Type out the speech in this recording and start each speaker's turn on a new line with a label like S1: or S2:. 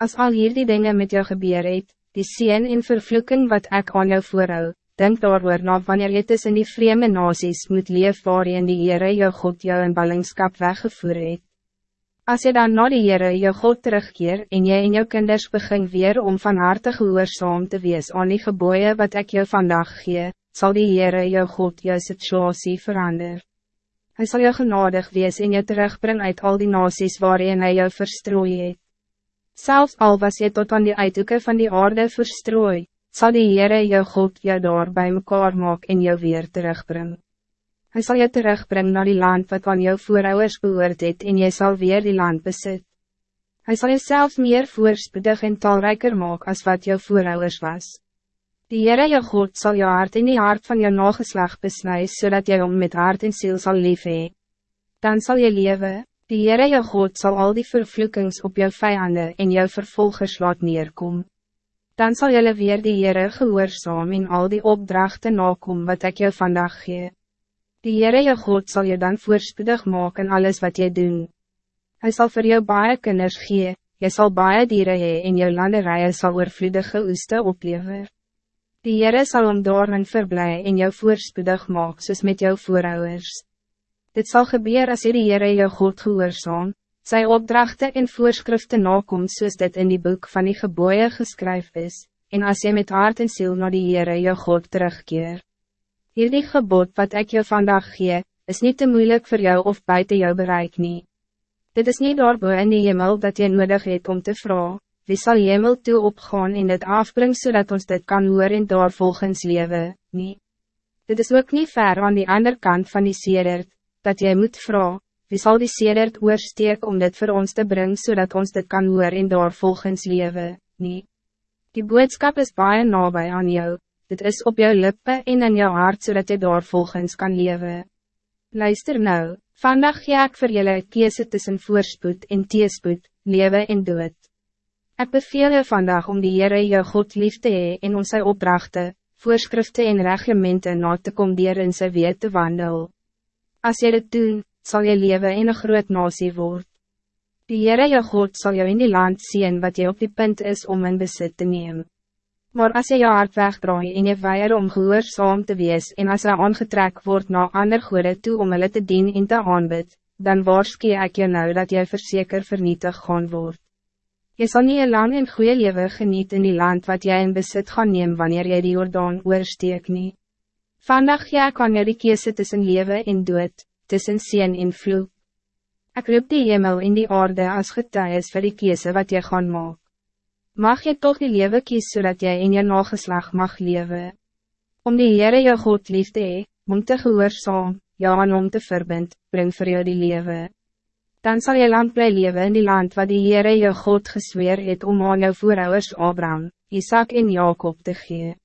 S1: Als al hierdie dingen met jou gebeur het, die sien en vervloeking wat ik aan jou voorhou, denk daar na wanneer je tussen die vreemde nasies moet leef waarin die Heere jou God jou in ballingskap weggevoer het. As je dan na die Heere jou God terugkeer en jy en jou kinders begin weer om van harte gehoorzaam te wees aan die geboeien wat ik jou vandaag gee, zal die Heere jou God jou situasie verander. Hij zal jou genadig wees en je terugbrengen uit al die nasies waarin hij jou verstrooi het. Zelfs al was je tot aan die uithoeken van die aarde verstrooi, zal die Heere jou God jou daar bij mekaar maak en jou weer terugbrengen. Hij zal je terugbrengen naar die land wat aan jou voorouders behoort het en jy zal weer die land bezit. Hij zal jezelf meer voorspoedig en talrijker maken als wat jou voorouders was. Die Heere jou God zal jou hart in die hart van jou nageslag besnijden, zodat jy om met hart en ziel zal leven. Dan zal je leven, die Heere jou God zal al die vervloekings op jou vijanden en jou vervolgers laat neerkom. Dan zal jullie weer die Heere gehoorzaam in al die opdrachten nakom wat ik jou vandaag geef. Die Heere je God zal je dan voorspoedig maken alles wat je doen. Hij zal voor jou baie kinders gee, jy sal baie dieren hee en jou landerijen sal oorvloedige oeste oplever. Die Heere sal om door en verblij en jou voorspoedig maak soos met jou voorouders. Dit zal gebeuren als die Heere jou God gehoorzaam, sy opdrachten en voorschriften nakom soos dit in die boek van die geboeien geskryf is, en als je met hart en ziel naar die Heere jou God terugkeert. Hierdie gebod wat ik je vandaag gee, is niet te moeilijk voor jou of buiten jou bereik nie. Dit is niet daarboe in die hemel dat je nodig het om te vragen, wie zal hemel toe opgaan en dit afbrengen zodat ons dit kan hoor en daar volgens leven, nie. Dit is ook niet ver aan die andere kant van die sedert, dat jij moet vragen, wie zal die sedert oorsteek om dit voor ons te brengen zodat ons dit kan hoor en daar volgens leven, nie. Die boodschap is baie nabij aan jou, dit is op jouw lippen en in jouw hart zodat je daar volgens kan leven. Luister nou, vandaag ga ik voor jullie kiezen tussen voorspoed en teespoed, leven en dood. Ik beveel je vandaag om die Heere jou God lief te hee en om sy opdrachten, voorschriften en reglementen na te kom dier in sy weet te wandel. Als je dit doen, zal je leven in een groot nasie word. Die Heere jou God zal jou in die land zien wat je op die punt is om in besit te nemen. Maar als je je hart wegdraai en je weier om gehoorzaam te wees en als er aangetrek wordt naar ander goede toe om hulle te dien en te aanbid, dan waarskie ik je nou dat jy verzeker vernietig gaan word. Je zal niet een lang en goede leven genieten in die land wat jij in bezit gaan nemen wanneer jy die Jordaan oorsteek nie. Vandaag ja kan jy die kiese tussen leven en dood, tussen sien en vloek. Ik roep die hemel in die aarde als getuies vir die kiese wat jy gaan maak mag je toch die leven kies zodat jij in je nageslag mag leven. Om die Heere jou God lief te hee, om te gehoorzaam, jou aan om te verbind, breng voor jou die leven. Dan zal je land blij leven in die land wat die Heere jou God gesweer het om aan jou voorouders Abraham, Isaac en Jacob te geven.